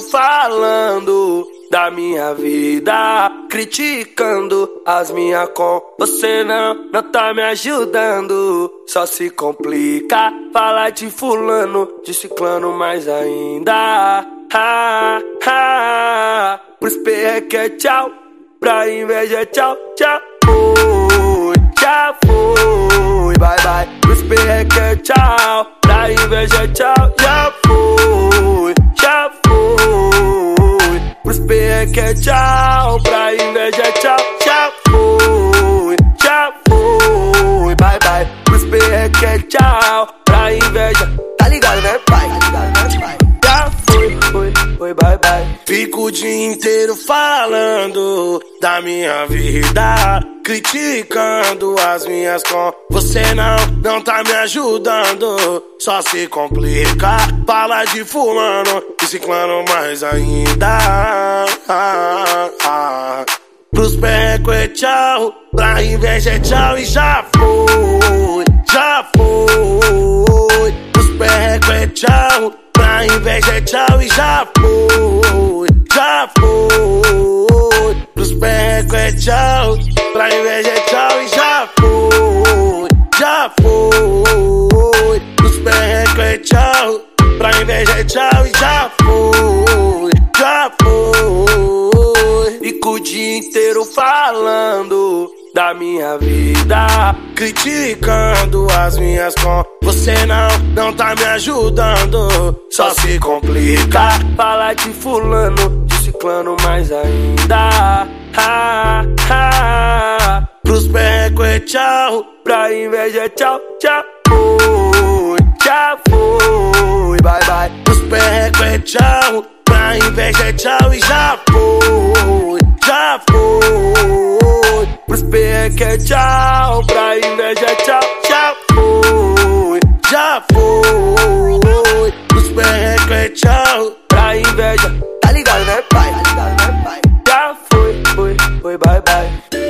inteiro falando da minha vida, criticando as minhas com. Você não, não tá me ajudando. Só se complica falar de fulano, de ciclano mais ainda. Ha, ha. Pros PR que é tchau, pra inveja é tchau, tchau. É tchau, pra inveja é tchau, já fui, já fui, bye bye. Pros PR que é tchau, pra inveja, tá ligado né pai? Tá ligado né pai? Já fui, fui, fui, bye bye. Fico o dia inteiro falando da minha vida, criticando as minhas com. Você não, não tá me ajudando. Só se complica, fala de fulano e ciclano mais ainda. Perrecos é tchau, pra inveja é tchau e já foi, já foi. Pros perrecos é tchau, pra inveja é tchau e já foi, já foi. Pros perrecos é tchau, pra inveja é tchau e já foi, já foi. Pros perrecos é tchau, pra inveja é tchau e já foi, Fico o dia inteiro falando da minha vida, criticando as minhas com. Você não, não tá me ajudando. Só se complica falar de fulano, de ciclano mais ainda. Ha, ha. Pros perrecos é tchau, pra inveja é tchau, tchau. Fui, já fui, bye bye. Pros perrecos é tchau, pra inveja é tchau e já foi, Perrecos é tchau, pra inveja tchau, já foi, já foi. Pros perrecos é tchau, pra inveja, tá ligado né pai? Tá ligado né pai? Já foi, foi, foi, bye bye.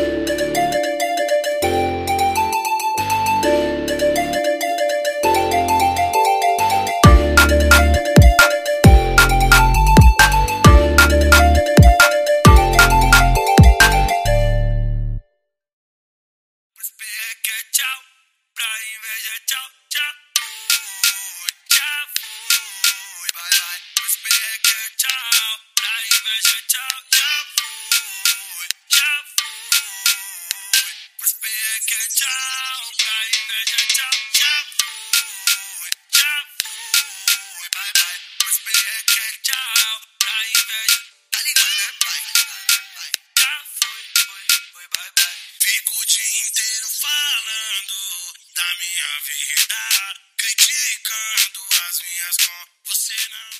Tchau, já fui, já fui. Pros PR que é tchau, pra inveja tchau, já fui, já fui, bye bye. Pros PR que é tchau, pra inveja? Tá ligado né pai? Já fui, foi, foi, bye bye. Fico o dia inteiro falando da minha vida, criticando as minhas com. Você não.